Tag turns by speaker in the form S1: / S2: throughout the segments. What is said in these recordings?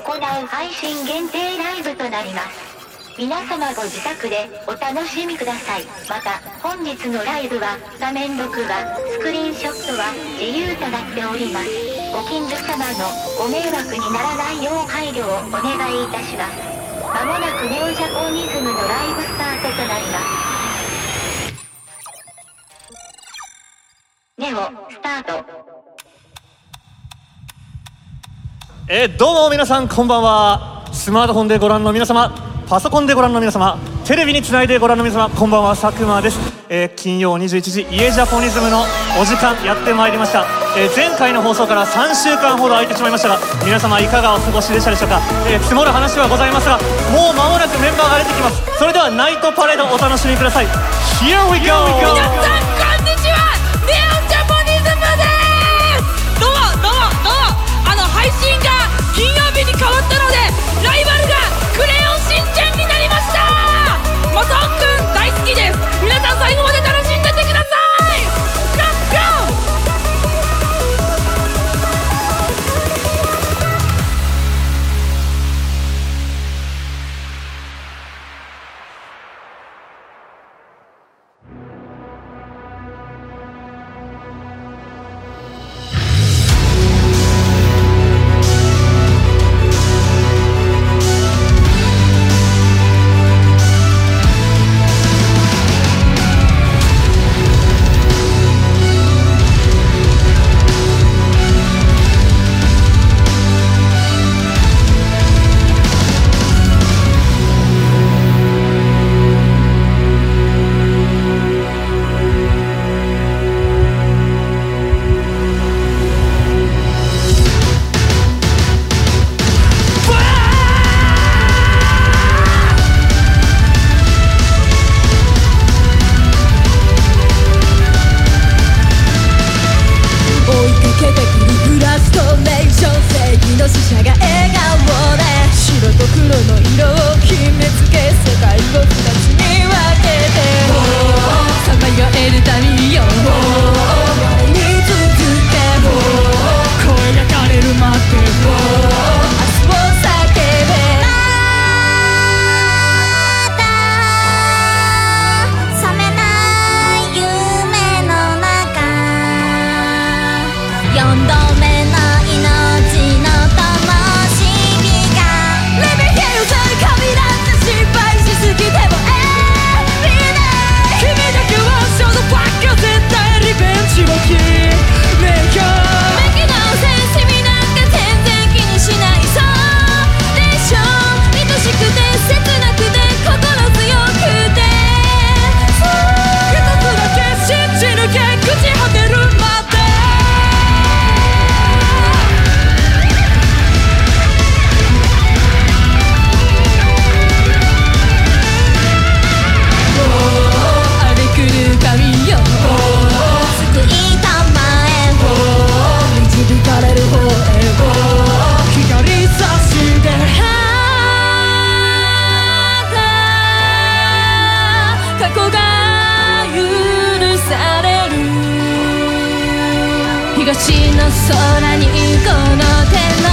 S1: 行う配信限定ライブとなります。皆様ご自宅でお楽しみください。また本日のライブは画面録画スクリーンショットは自由となっております。ご近所様のご迷惑にならないよう配慮をお願いいたします。まもなくネオジャポニズムのライブスタートとなります。ネオスタート。
S2: えーどうも皆さんこんばんは。スマートフォンでご覧の皆様パソコンでご覧の皆様テレビにつないでご覧の皆様こんばんは。佐久間です、えー金曜21時家ジャポニズムのお時間やってまいりました、えー前回の放送から3週間ほど空いてしまいましたが皆様いかがお過ごしでしたでしょうか、え積もる話はございますがもう間もなくメンバーが出てきます。それではナイトパレードお楽しみください。Here we go!
S3: バトンくん大好きです。皆さん最後まで
S4: 東の空にこの手の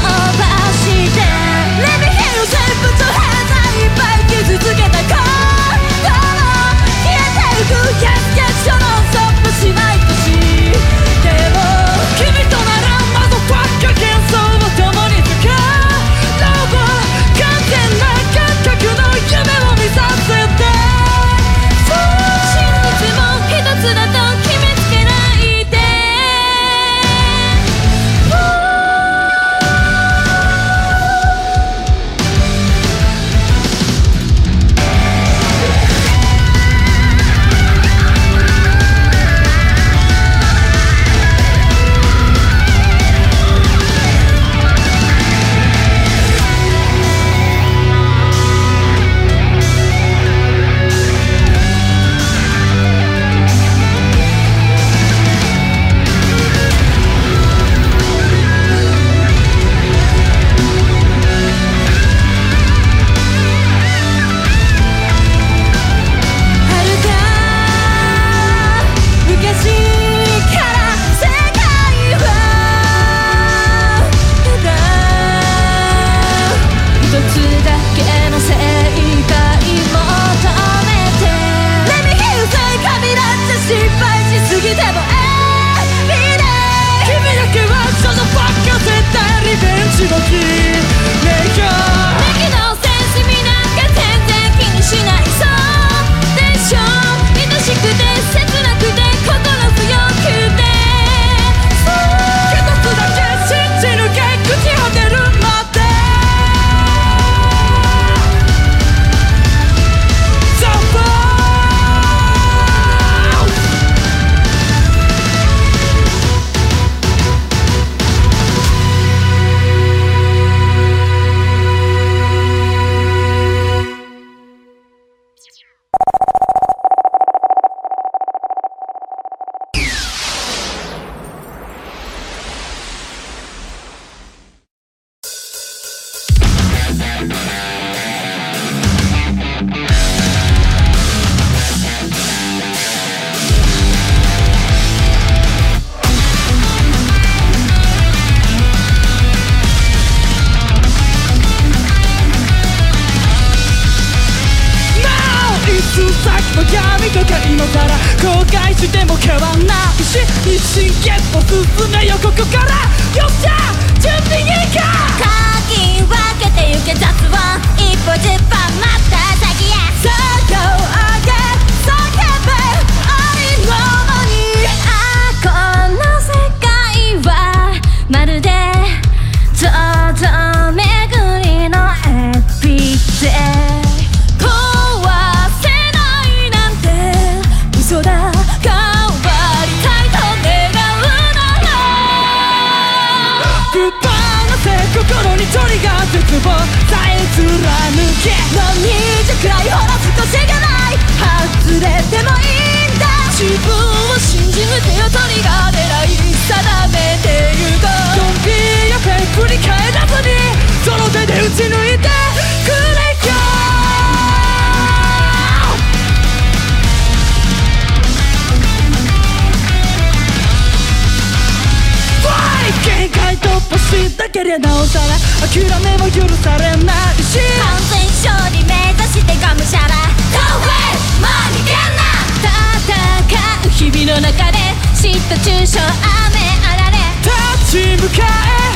S3: 中傷雨あられ。
S4: 立ち向かえ。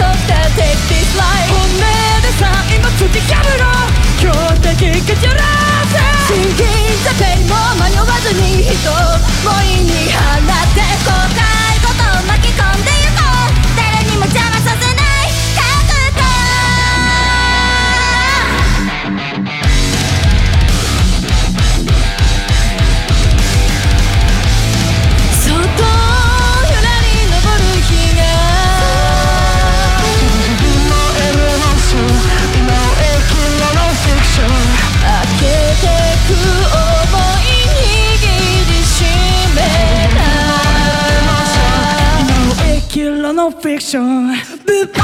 S3: そして Take this life
S4: 本音でさ今突き破ろう強敵蹴散らせ
S3: Singing the pain も迷わずに人を思いに放って
S4: 答えクション
S3: 心に放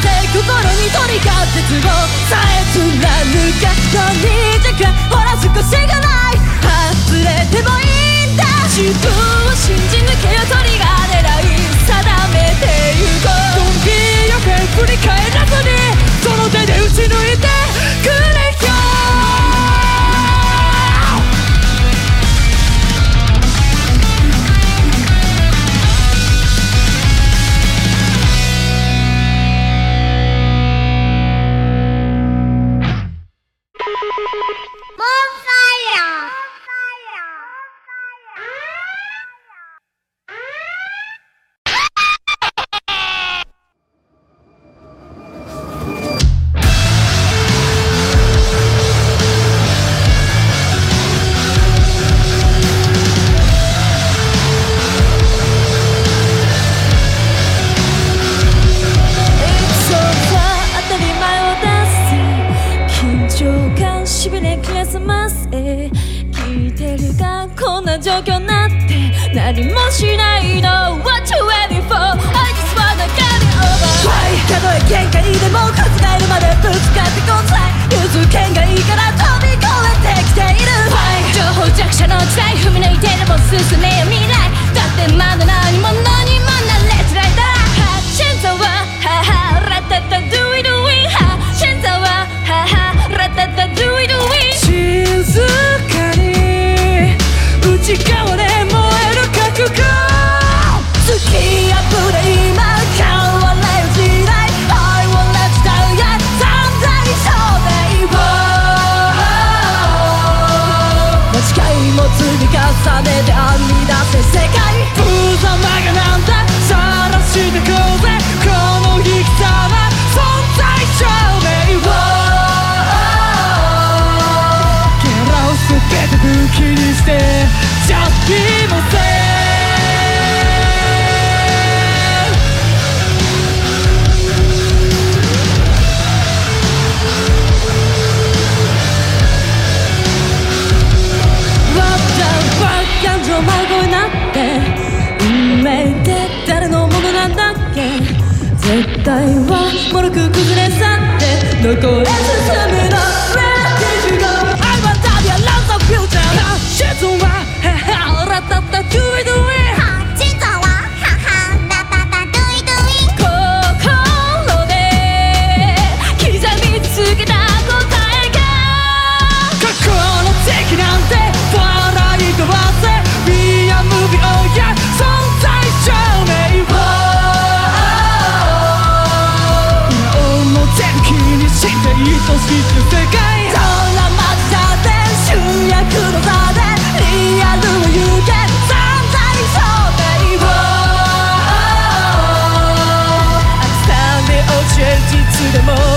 S3: せ心に鳥が絶望さえつらぬか人に弱ほら少しがない外れてもいいんだ自分を信じ抜けよ鳥が狙い定めてゆこ
S4: うゾンビよけ振り返らずにその手で打ち抜いてくれよ
S3: temor.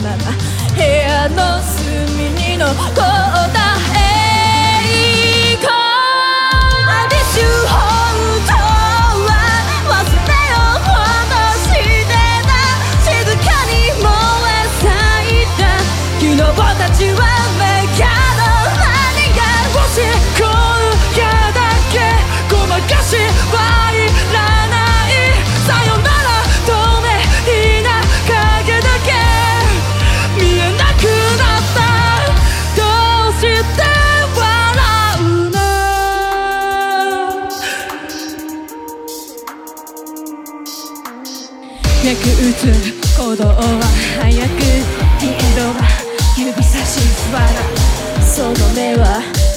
S3: んだ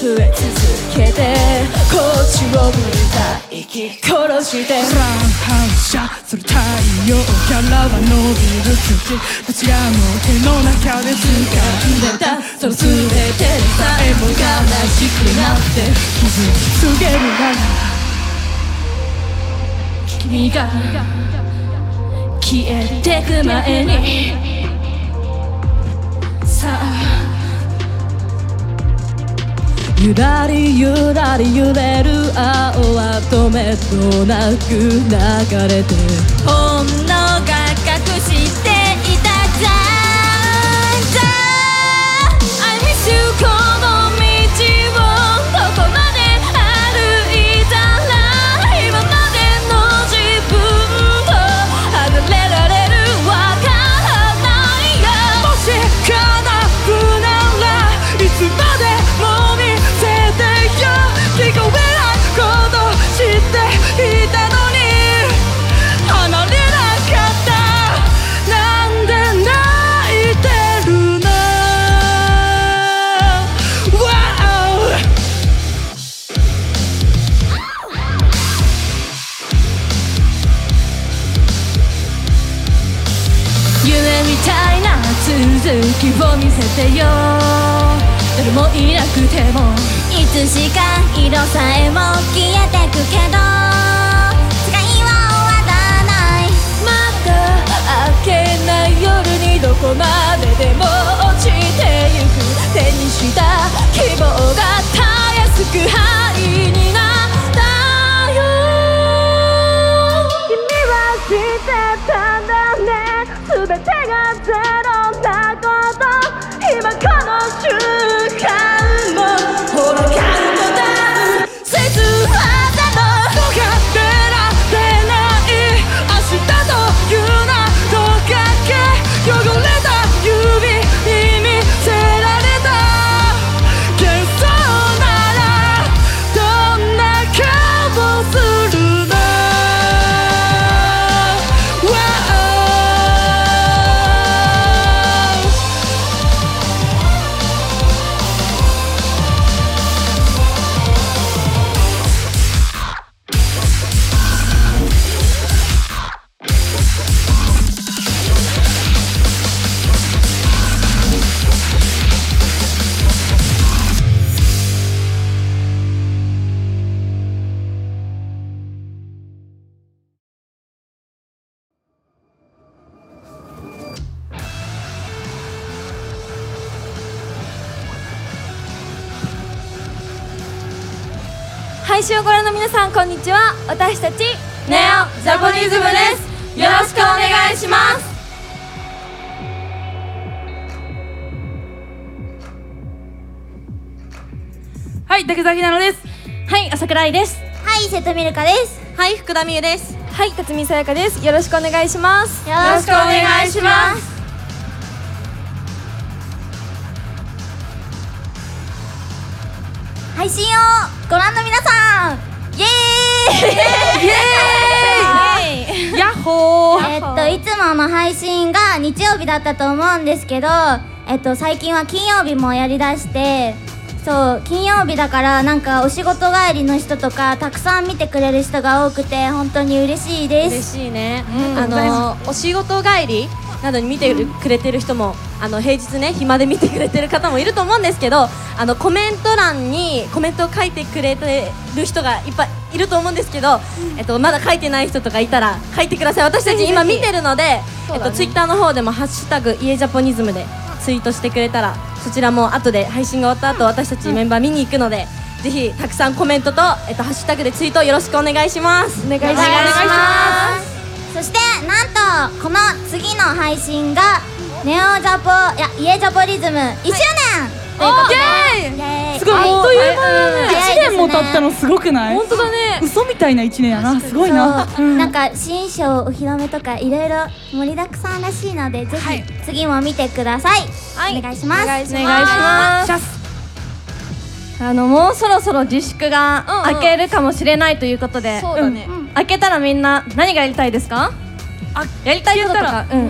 S3: 増え続けてこっちを向いた息殺して。
S4: 乱反射する太陽からは伸びる口どちらも手の中で掴んで
S3: だその全てでさえも悲しくなって。
S4: 傷つけるなら
S3: 君が消えてく前に。さあゆらりゆらり揺れる青は止めとなく流れて本能が隠して
S4: せてよ。
S3: 誰もいなくても。
S5: いつしか色さえも消えてくけど。使いは終わらない。
S3: また明けない夜にどこまででも落ちてゆく。手にした希望がたやすく灰になったよ。君は知ってたんだね。全てがゼロなこと今この瞬間もほらちは私たちネオジャポニズムです。よろしくお願いします。
S4: はい竹崎なのです。
S3: はい朝倉愛です。
S5: はい瀬戸ミルカです。
S3: はい福田美優です。はい辰巳さやかです。よろしくお願いします。
S5: よろしくお願いします。配信をご覧の皆さんイエーイ。
S4: ヤッホー。
S5: えっといつもの配信が日曜日だったと思うんですけどえっと最近は金曜日もやりだしてそう金曜日だからなんかお仕事帰りの人とかたくさん見てくれる人が多くて本当に嬉しいです。
S3: 嬉しいね、あのお仕事帰りなどに見てくれてる人もあの平日ね暇で見てくれてる方もいると思うんですけどあのコメント欄にコメントを書いてくれてる人がいっぱいいると思うんですけど、えっと、まだ書いてない人とかいたら書いてください。私たち今見てるので、えっと、ツイッターの方でも「ハッシュタグイエジャポニズム」でツイートしてくれたらそちらも後で配信が終わった後私たちメンバー見に行くので、ぜひたくさんコメントと、えっと、ハッシュタグでツイートよろしくお願いします。お願いし
S5: ます。そしてなんとこの次の配信がネオジャポいやイエジャポリズム1周年。とい
S4: すごいもう
S5: あっという間だね
S4: 1年も経ったのすごくない？
S3: 本当だね。
S4: 嘘みたいな1年やな。すごいな。
S5: なんか新章お披露目とかいろいろ盛りだくさんらしいのでぜひ次も見てください、お願いします。
S3: お願いします。あのもうそろそろ自粛が明けるかもしれないということで、そうだね、明けたらみんな何がやりたいですか？
S4: あ
S3: やりたいこととか。うん。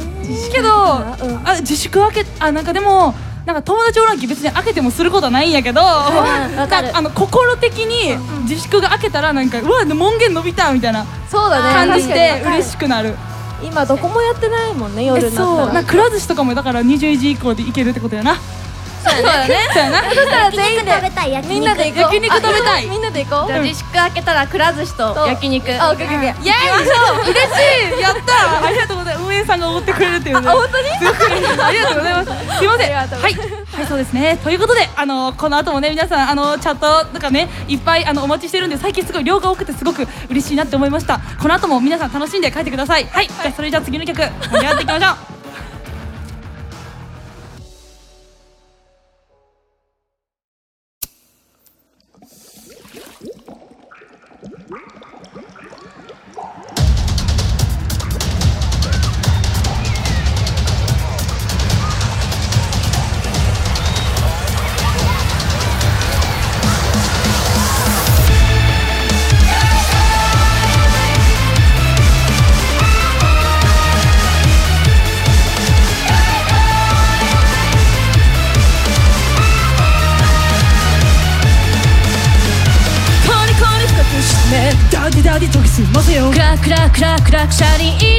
S4: けど、あ自粛明けあなんかでもなんか友達おらんき別に開けてもすることはないんやけど、あの心的に自粛が開けたらなんかうわ門限伸びたみたいな
S6: そうだね。
S4: 感じで
S6: 確かに。
S4: 嬉しくなる。
S6: 今どこもやってないもんね夜
S4: え
S6: になったら。
S4: そう。なくら寿司とかもだから20時以降で行けるってことやな。そうだね。そうやな。
S6: そしたら全員で
S3: 食べたい焼肉。
S6: みんなで
S4: 焼肉食べたい。
S6: みんなで行こう。
S7: じゃあ自粛開けたらくら寿司と焼肉。
S6: あオッケーオッケー
S4: イ。エーイ。嬉しい。やったありがとうございます。運営さんがおごってくれるっていうね。
S6: あ本当に？
S4: ありがとうございます。すいません。はい。はいそうですね。ということであのこの後もね皆さんあのチャットとかねいっぱいあのお待ちしてるんで最近すごい量が多くてすごく嬉しいなって思いました。この後も皆さん楽しんで帰ってください。はい。じゃあそれじゃあ次の曲盛り上がっていきましょう
S8: しますよ。
S3: クラクラクラクラクシャリ入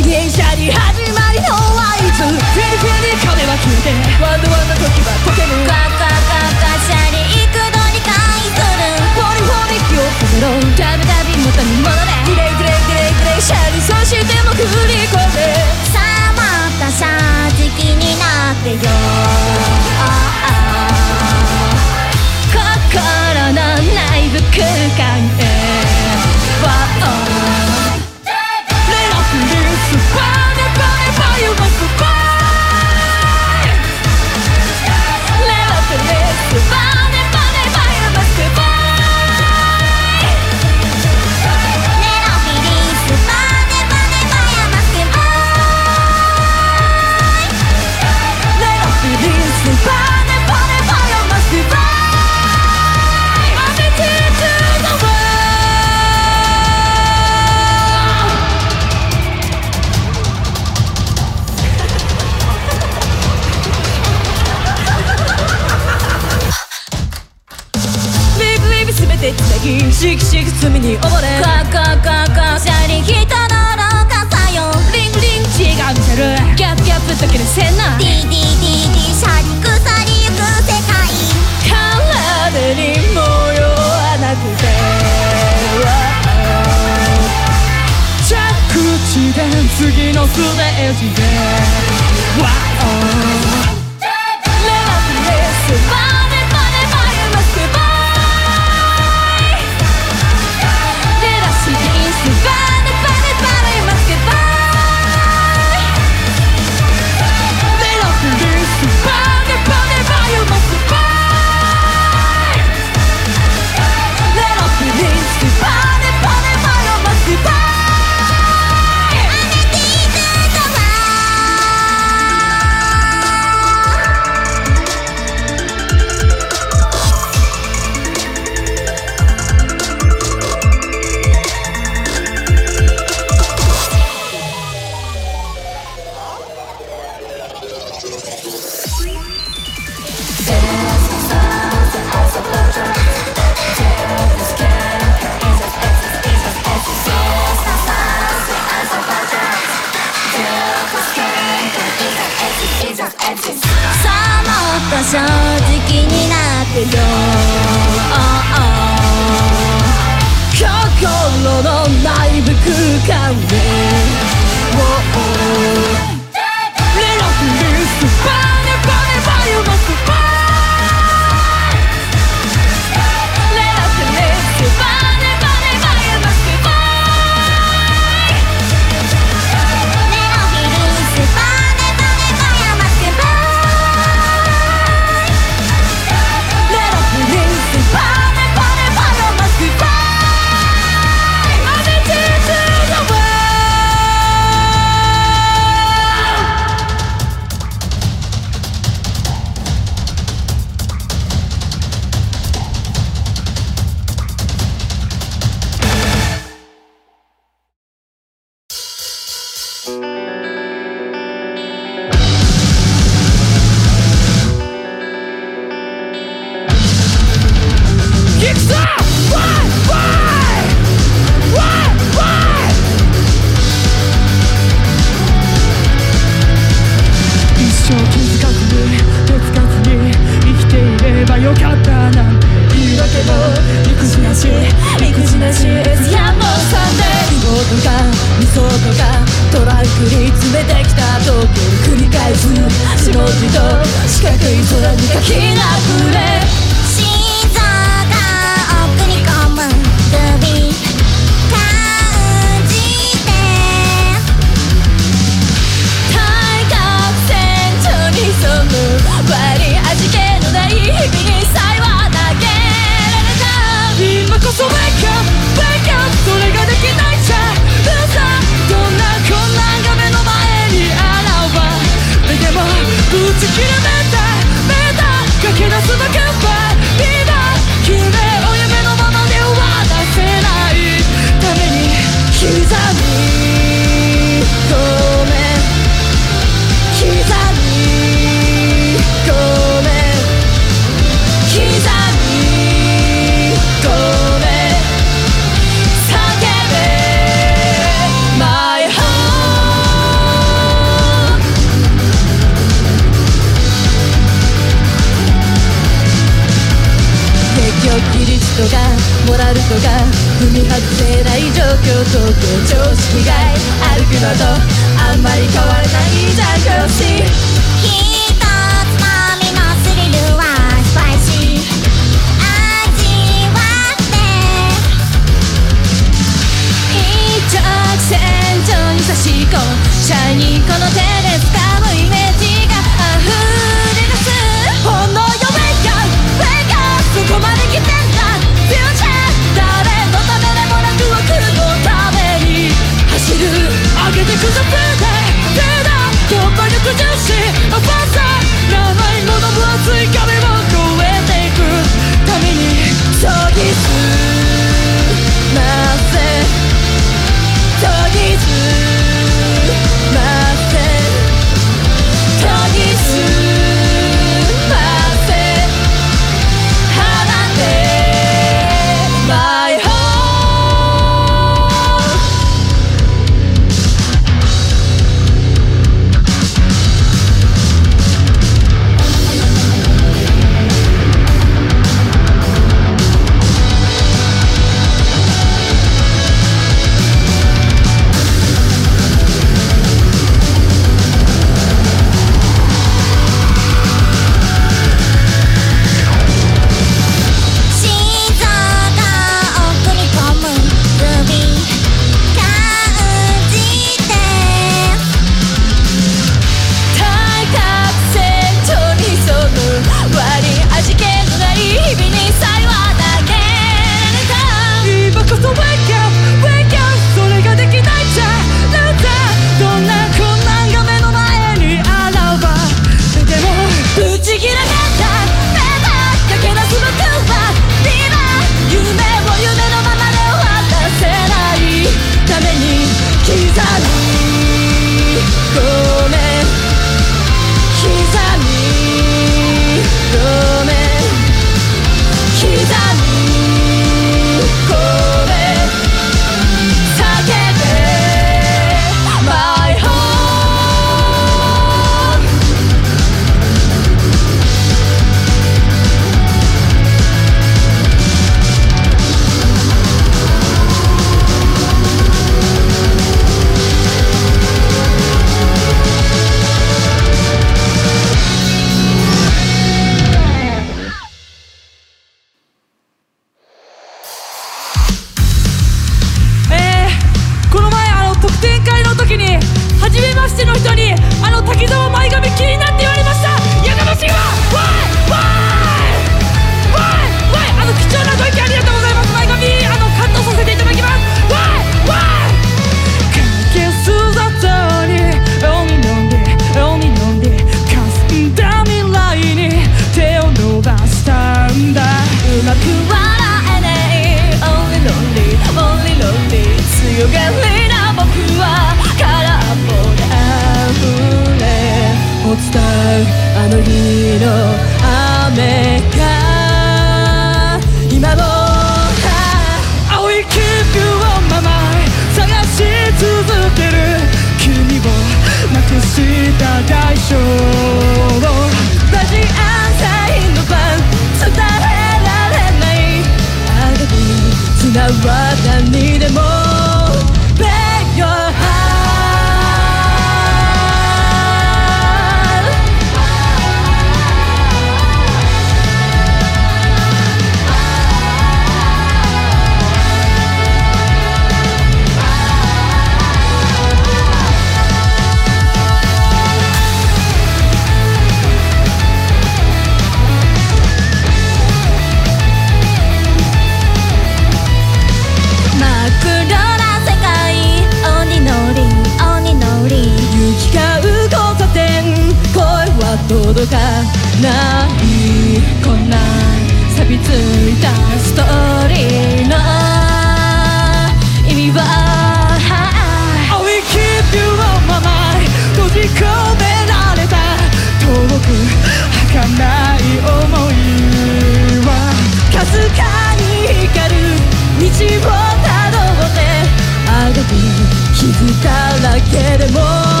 S8: けで
S3: も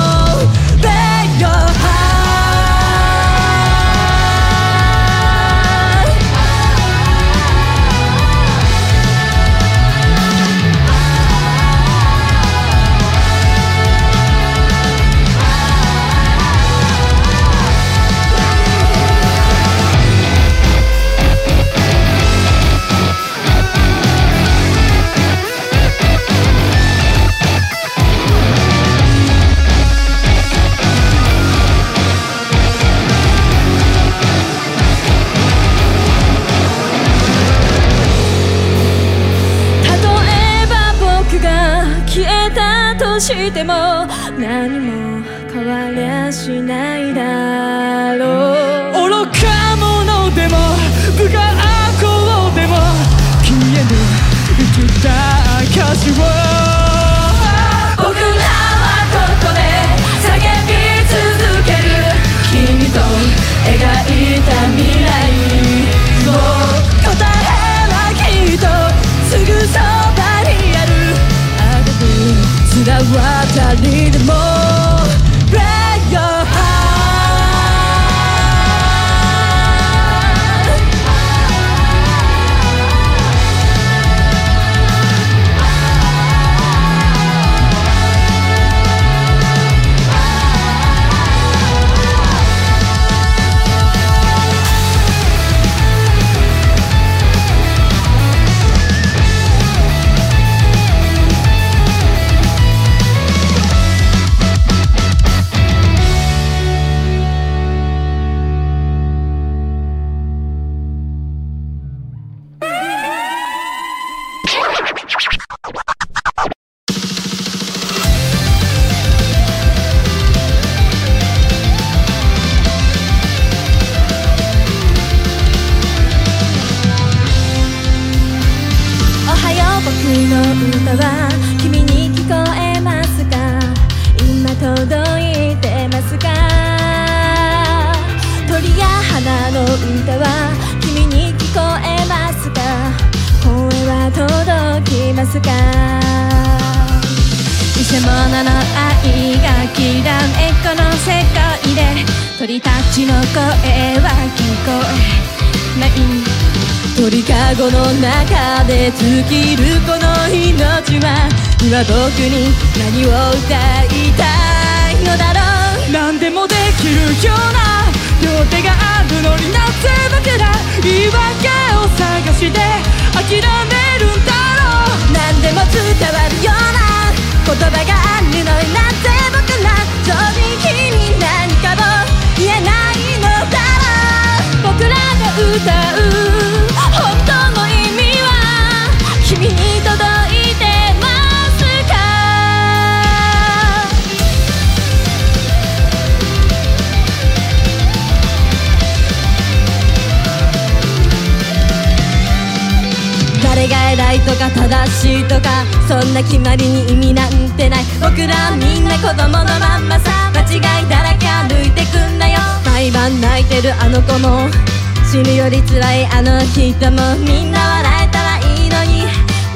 S3: 死ぬより辛いあの人もみんな笑えたらいいのに。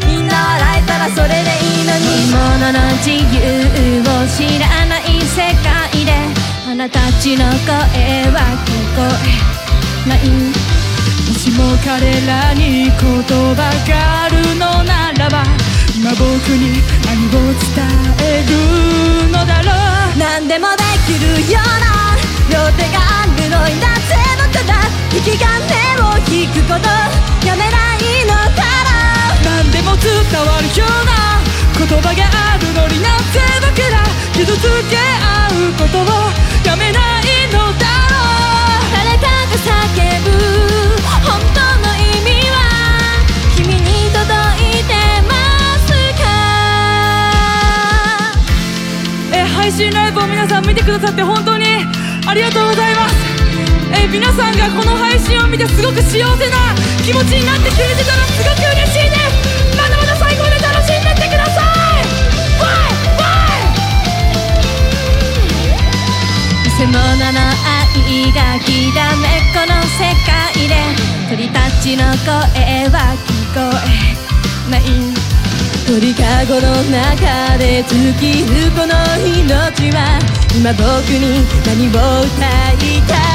S3: みんな笑えたらそれでいいのに。本物の自由を知らない世界で。あなたちの声は聞こえない。もしも彼らに言葉があるのならば今僕に何を伝えるのだろう。何でもできるような両手があるのになぜ僕ら引き金を引くこと。やめないのだろう何でも伝わるような言葉があるのになぜ僕ら傷つけ合うことを。やめないのだろう。誰かが叫ぶ。本当の意味は。君に届いてますか？え配信ライブを皆さん見てくださって本当にありがとうございます
S4: 皆さんがこの配信を見てすごく幸せな気持ちになってくれてたらすごく嬉しいですまだまだ最高で楽しんでってください。バイバイ
S3: 偽物の愛がきらめこの世界で鳥たちの声は聞こえ。ない鳥かごの中で突きるこの命は今僕に何を歌いたい？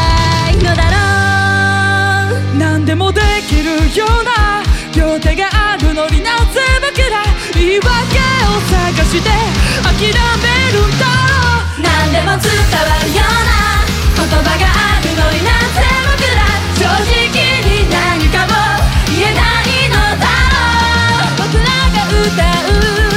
S4: でもできるような両手があるのになぜ僕ら言い訳を探して諦めるんだろう。
S3: 何でも伝わるような言葉があるのになぜ僕ら正直に何かを言えないのだろう。僕らが歌
S9: う。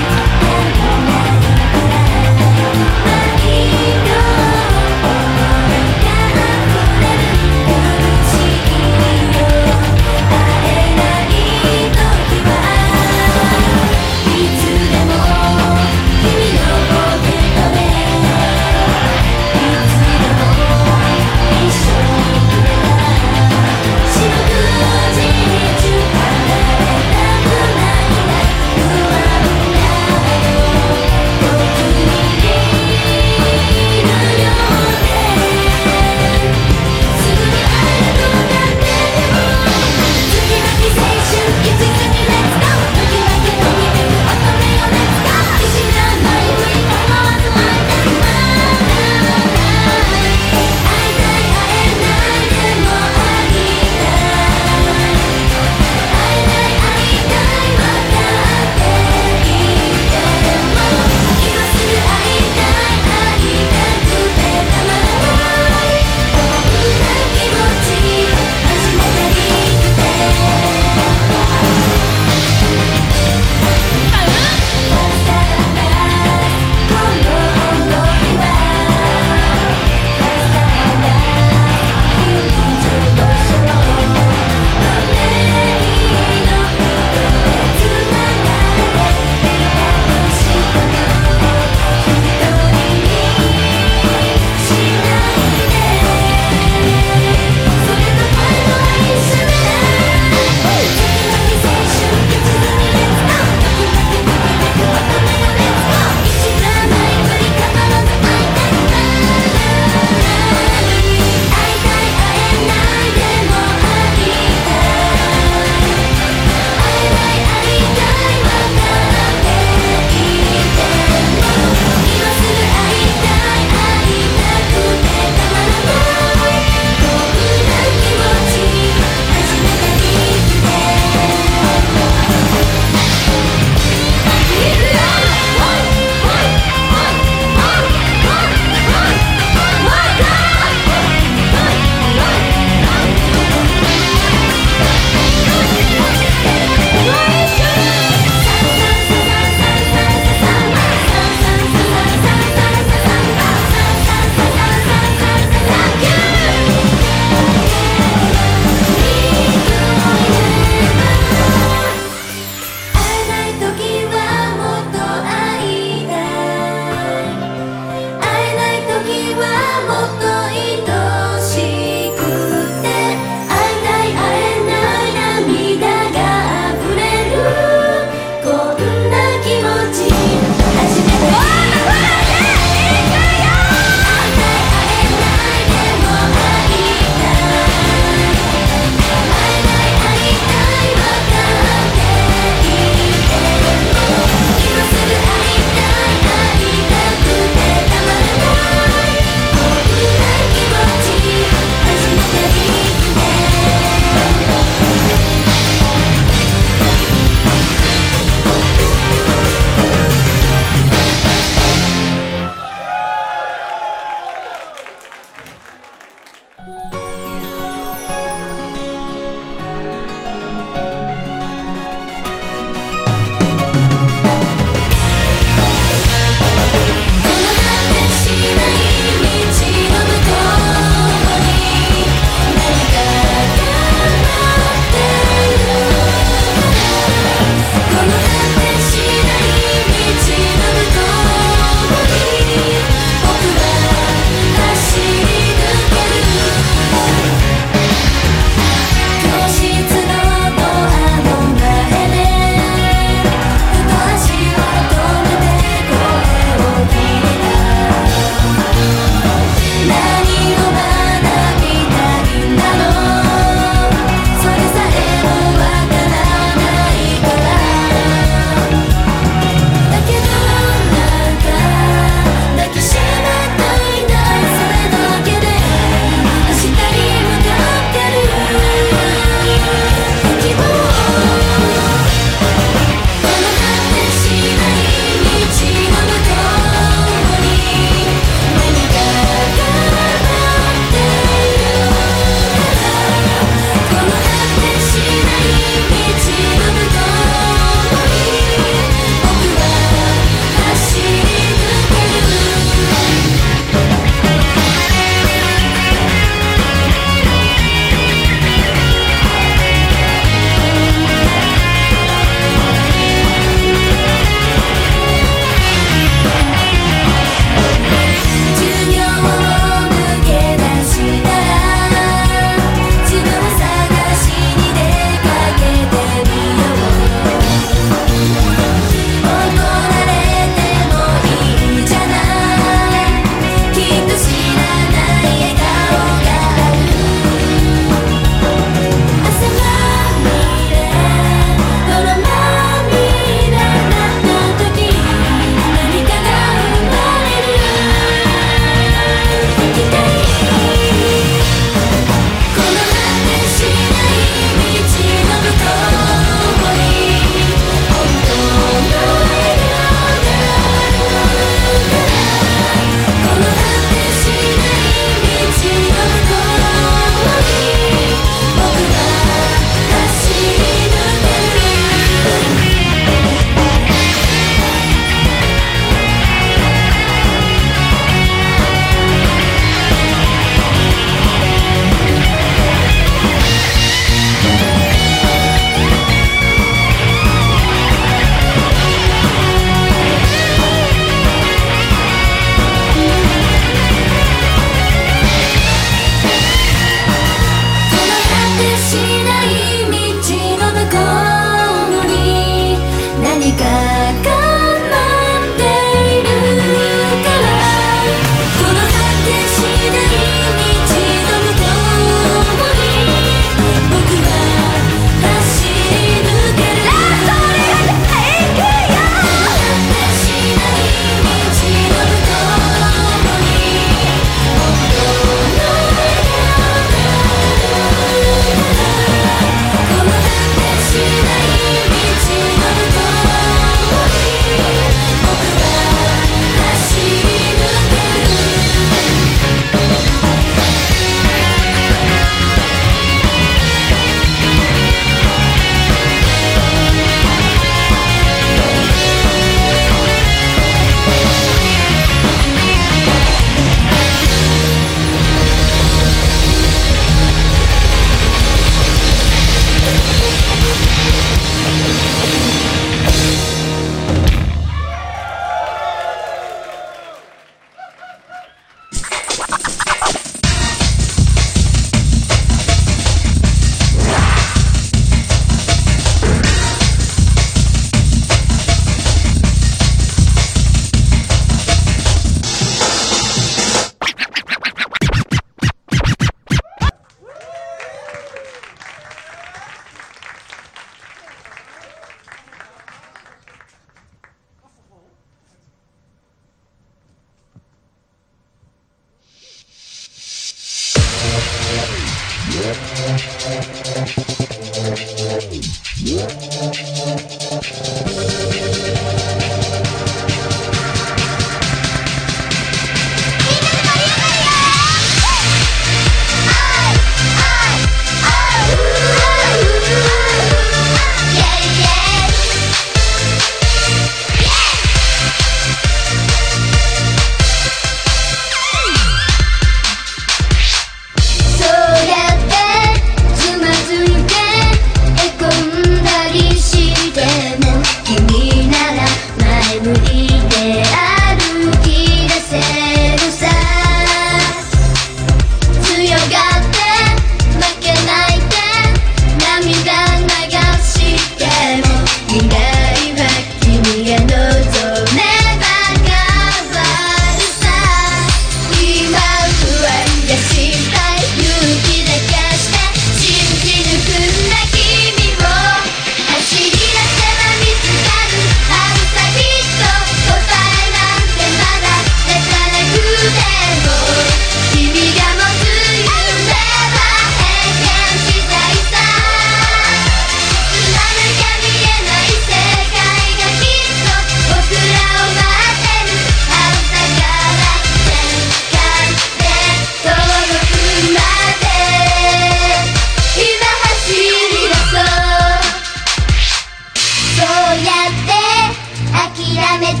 S9: めて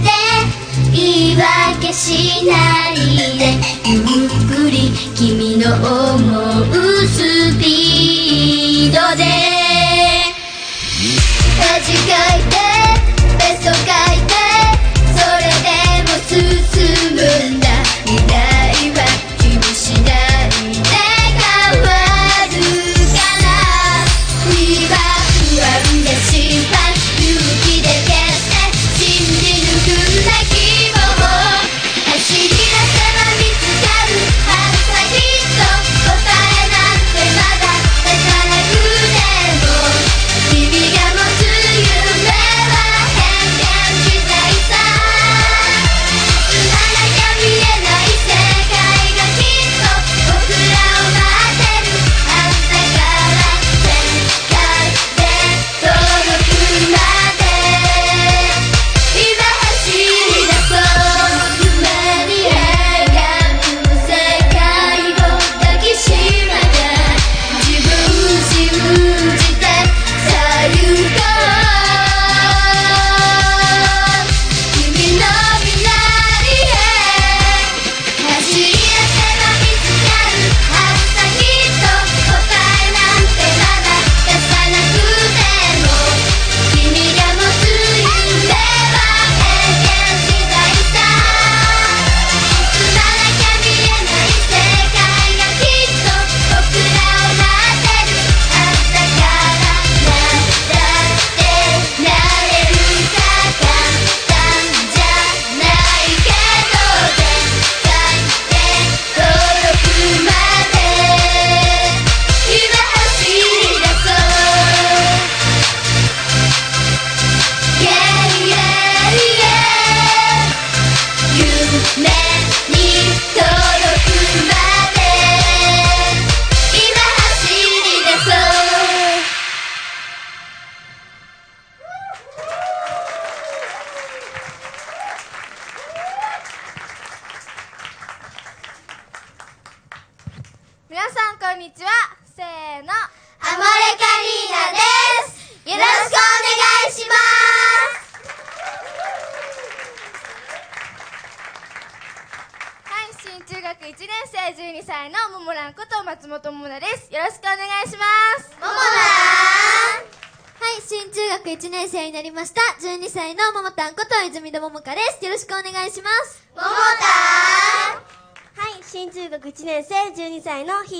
S9: 言い訳しないで。ゆっくり君の思うスピードで。間違えて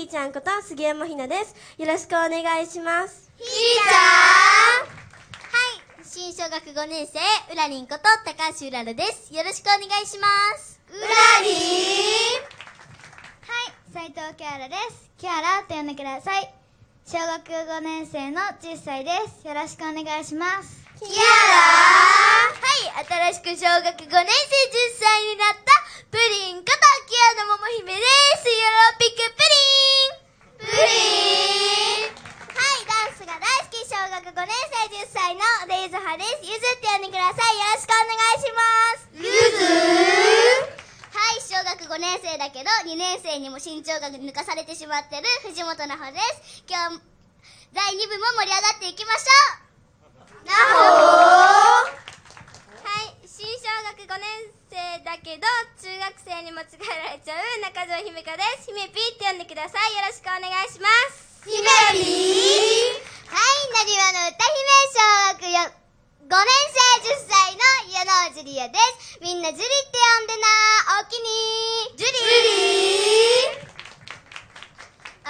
S10: ー
S3: ちゃんこと杉山ひなです。よろしくお願いします。
S9: ひーちゃん
S3: はい、新小学5年生、うらりんこと高橋うららです。よろしくお願いします。
S9: うらりん
S3: はい、斉藤キャラです。キャラと呼んでください。小学5年生の10歳です。よろしくお願いします。
S9: キャラ
S3: はい、新しく小学5年生10歳になったプリンことキアの桃姫です。ヨロぴくプリン
S9: プリンはいダンスが大好き小
S10: 学5年生10歳のレイズハです。ゆずって呼んでください。よろしくお願いします。ゆず。はい小学5年生だけど2年生にも身長が抜かされてしまってる藤本奈穂です。今日第2部も盛り上がっていきましょう。奈穂学5年生だけど中学生に間違えられちゃう。中条姫香です姫ピーって呼んでくださいよろしくお願いします姫ピーはいなにわの歌姫小学5年生10歳の矢野ジュリアですみんなジュリって呼んでなおおきにジュリー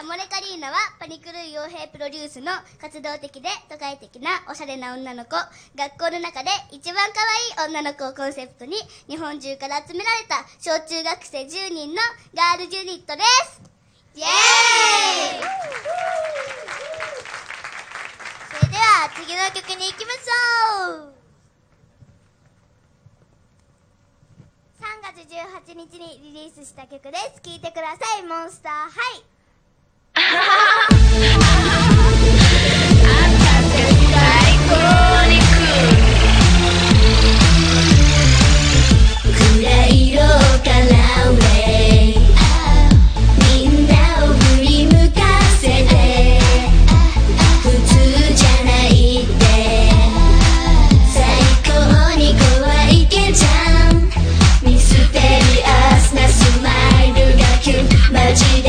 S10: モレカリーナはパニクルー傭兵プロデュースの活動的で都会的なおしゃれな女の子学校の中で一番可愛い女の子をコンセプトに日本中から集められた小中学生10人のガールユニットです。イエーイそれでは次の曲に行きましょう。3月18日にリリースした曲です。聴いてください。モンスターハイ。
S9: マイルがキュンマジで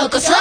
S9: ようこそ。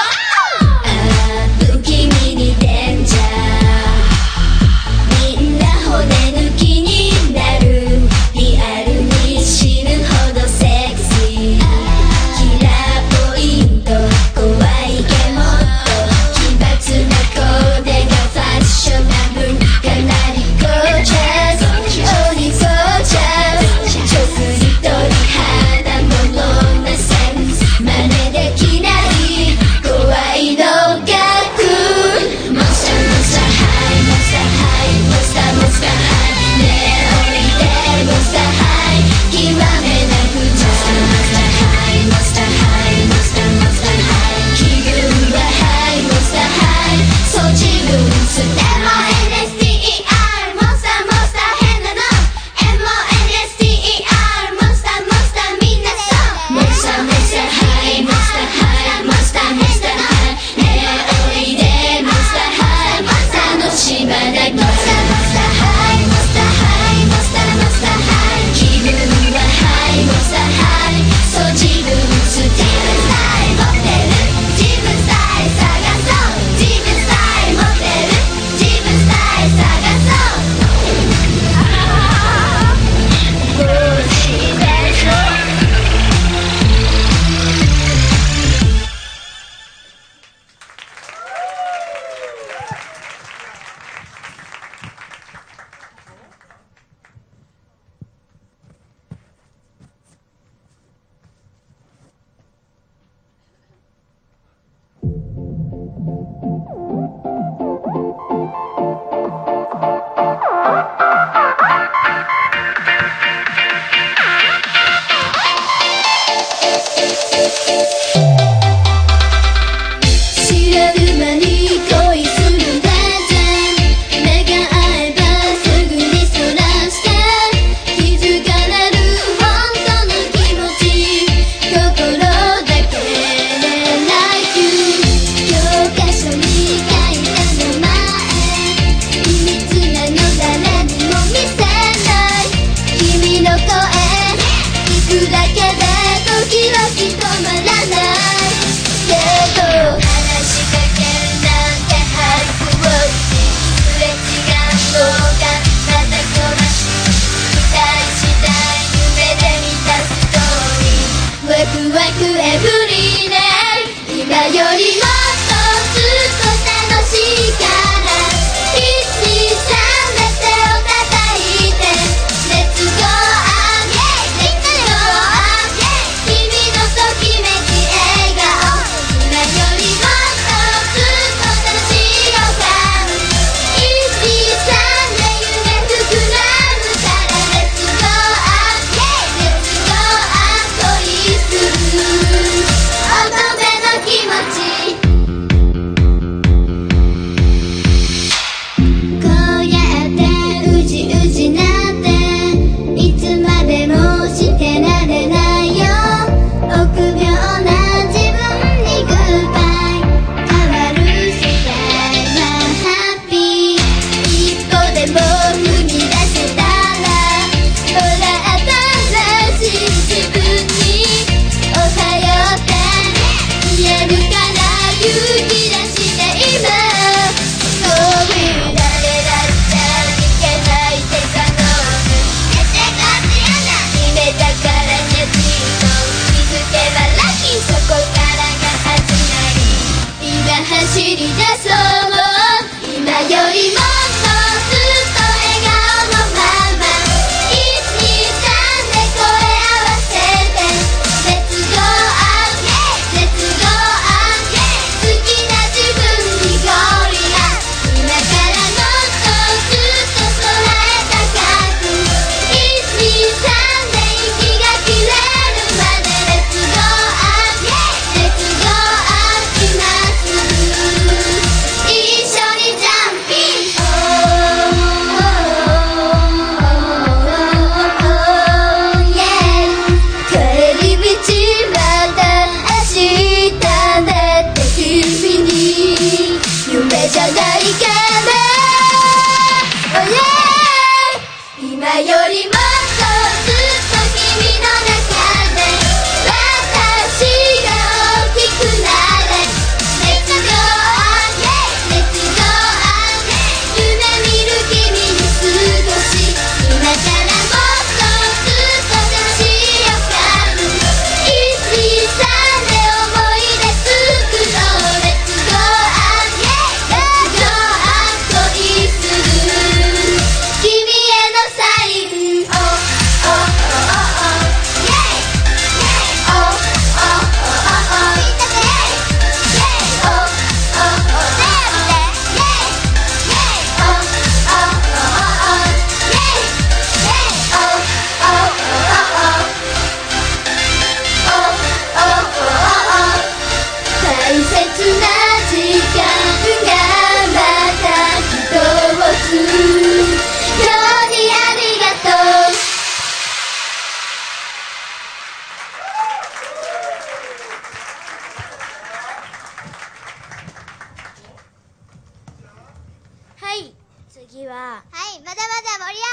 S9: いまだまだ盛り上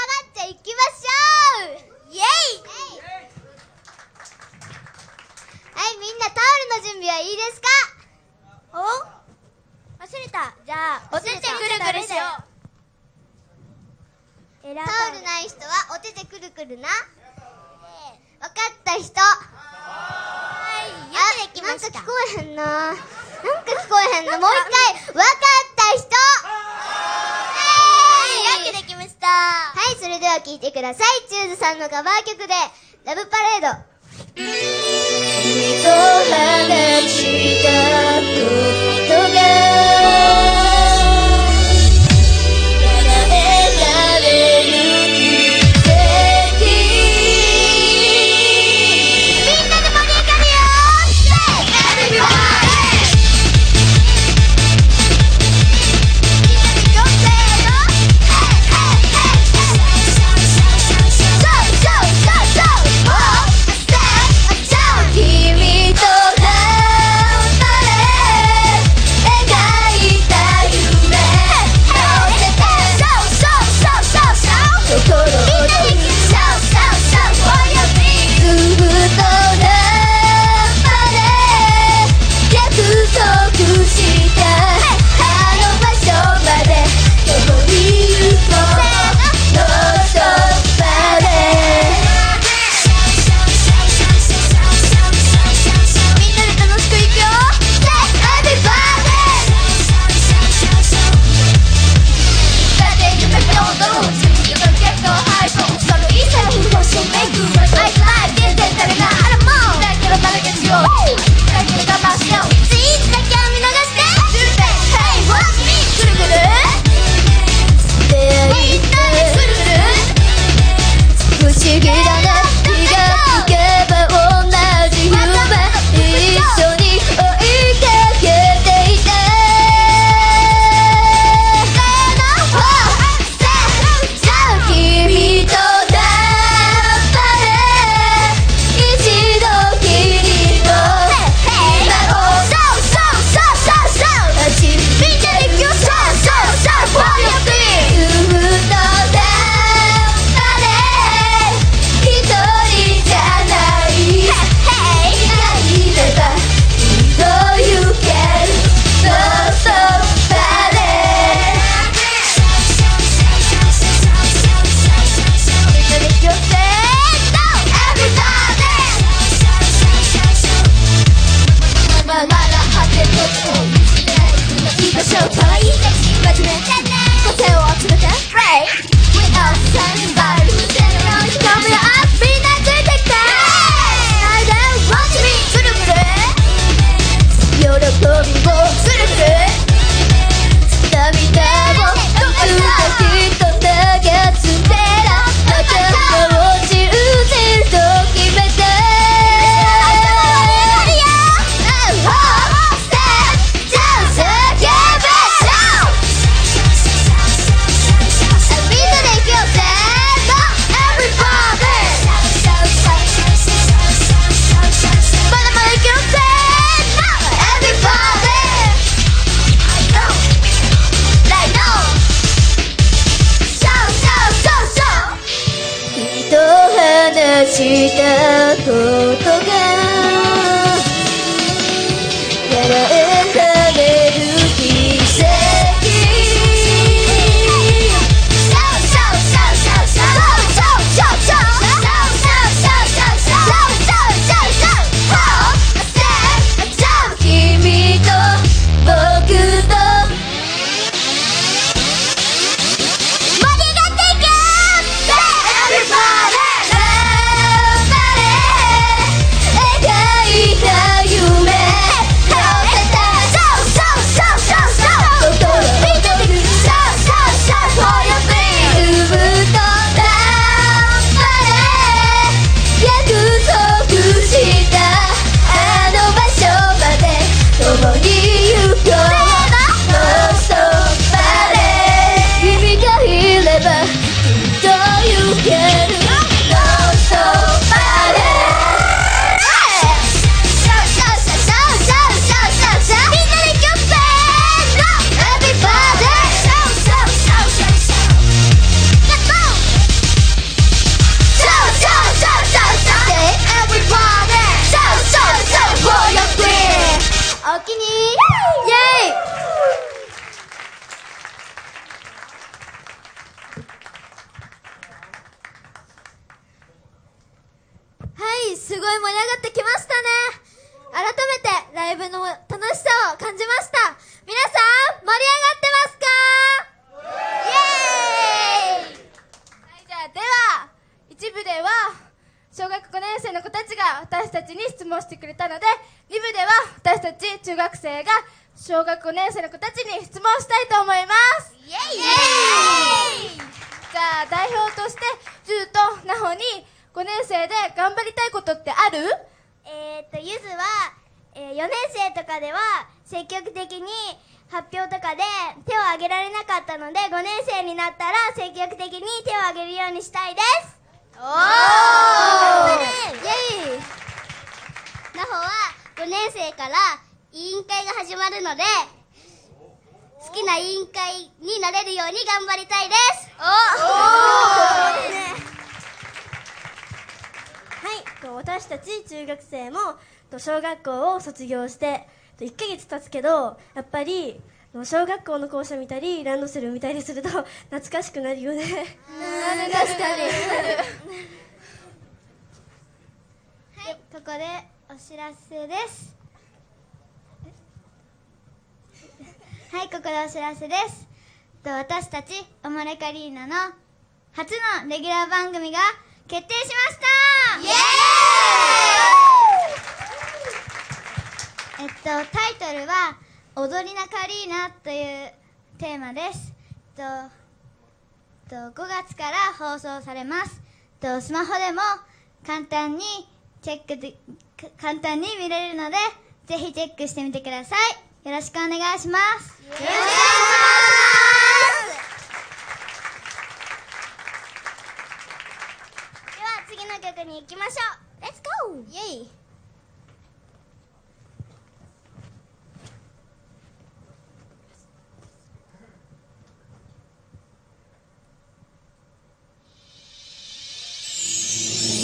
S9: がっていきましょう。イエイ。はいみんなタオルの準備はいいですか？お？忘れた。じゃあお手手くるくるしよう。タオルない人はお手手くるくるな。わかった人。はいよくできました。なんか聞こえへんな。なんか聞こえへんな。もう一回。わかった人。。はい、それでは聴いてください。チューズさんのカバー曲で、ラブパレード。君と話したことが
S3: 卒業してと1ヶ月経つけどやっぱりと小学校の校舎見たりランドセル見たりすると 懐かしくなるよね。
S11: 確かに はい。ここでお知らせです。はいここでお知らせです。と私たちオモレカリーナの初のレギュラー番組が決定しました。イエーイっとタイトルは「踊りなカリーナ」というテーマです。とと5月から放送されます。とスマホでも簡単にチェックで簡単に見れるのでぜひチェックしてみてください。よろしくお願いします。よろしくお願いします。では次の曲に行きましょう。Let's go! イエイ。you